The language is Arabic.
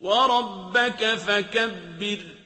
وَرَبَّكَ فَكَبِّرْ.